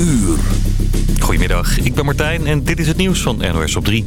uur. Goedemiddag, ik ben Martijn en dit is het nieuws van NOS op 3.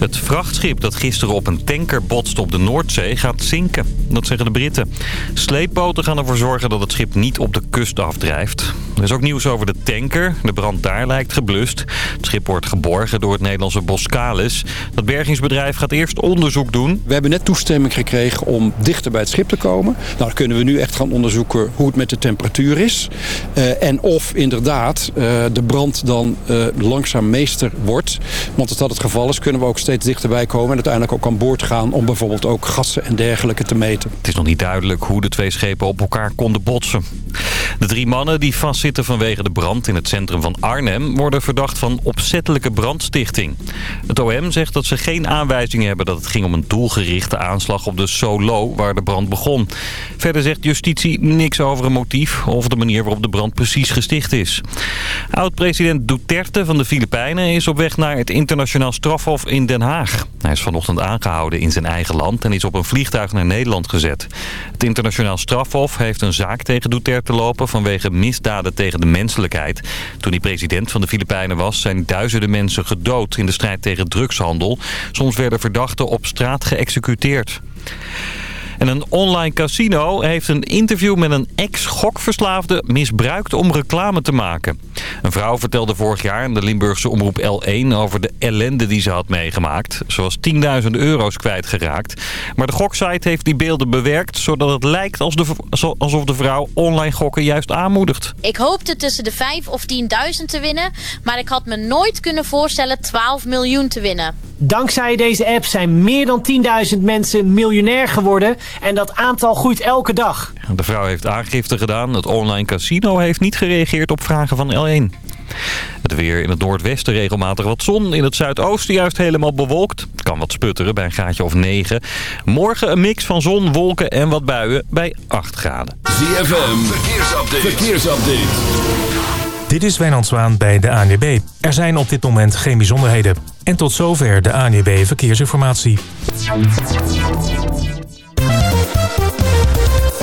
Het vrachtschip dat gisteren op een tanker botste op de Noordzee gaat zinken. Dat zeggen de Britten. Sleepboten gaan ervoor zorgen dat het schip niet op de kust afdrijft. Er is ook nieuws over de tanker. De brand daar lijkt geblust. Het schip wordt geborgen door het Nederlandse Boskalis. Dat bergingsbedrijf gaat eerst onderzoek doen. We hebben net toestemming gekregen om dichter bij het schip te komen. Nou, dan kunnen we nu echt gaan onderzoeken hoe het met de temperatuur is. Uh, en of inderdaad uh, de brand dan uh, langzaam meester wordt. Want als dat het geval is, kunnen we ook steeds dichterbij komen... en uiteindelijk ook aan boord gaan om bijvoorbeeld ook gassen en dergelijke te meten. Het is nog niet duidelijk hoe de twee schepen op elkaar konden botsen. De drie mannen die vastzitten vanwege de brand in het centrum van Arnhem... worden verdacht van opzettelijke brandstichting. Het OM zegt dat ze geen aanwijzingen hebben dat het ging om een doelgerichte aanslag op de Solo... waar de brand begon. Verder zegt justitie niks over een motief of de manier waarop de brand precies gesticht is. Oud-president Duterte van de Filipijnen is op weg naar het internationaal strafhof in Den Haag. Hij is vanochtend aangehouden in zijn eigen land en is op een vliegtuig naar Nederland gezet. Het internationaal strafhof heeft een zaak tegen Duterte lopen vanwege misdaden tegen de menselijkheid. Toen hij president van de Filipijnen was zijn duizenden mensen gedood in de strijd tegen drugshandel. Soms werden verdachten op straat geëxecuteerd. En een online casino heeft een interview met een ex-gokverslaafde misbruikt om reclame te maken. Een vrouw vertelde vorig jaar in de Limburgse omroep L1 over de ellende die ze had meegemaakt. Ze was 10.000 euro's kwijtgeraakt. Maar de goksite heeft die beelden bewerkt zodat het lijkt alsof de vrouw online gokken juist aanmoedigt. Ik hoopte tussen de 5 of 10.000 te winnen, maar ik had me nooit kunnen voorstellen 12 miljoen te winnen. Dankzij deze app zijn meer dan 10.000 mensen miljonair geworden en dat aantal groeit elke dag. De vrouw heeft aangifte gedaan. Het online casino heeft niet gereageerd op vragen van L1. Het weer in het noordwesten regelmatig wat zon. In het zuidoosten juist helemaal bewolkt. Het kan wat sputteren bij een graadje of 9. Morgen een mix van zon, wolken en wat buien bij 8 graden. ZFM, verkeersupdate. verkeersupdate. Dit is Wijnand Zwaan bij de ANWB. Er zijn op dit moment geen bijzonderheden. En tot zover de ANWB Verkeersinformatie.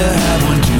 to have one too.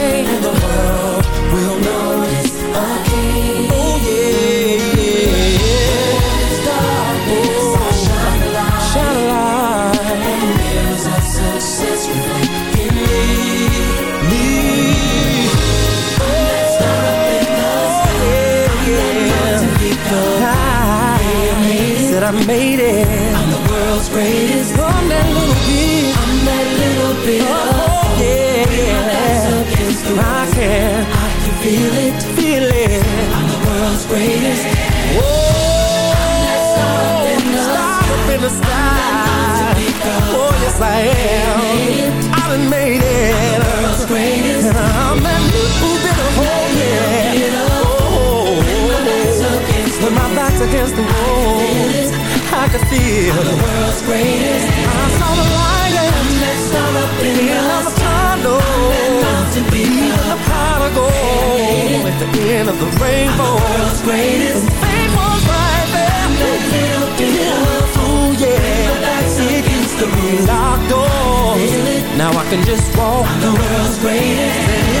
the world's greatest I saw the lion that star up in the Apollo be the prodigal At the end of the rainbow I'm the world's greatest The fame was right there The little bit of Oh yeah Against the Locked doors Now I can just walk I'm the world's greatest.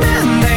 man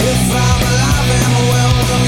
If I'm alive and well,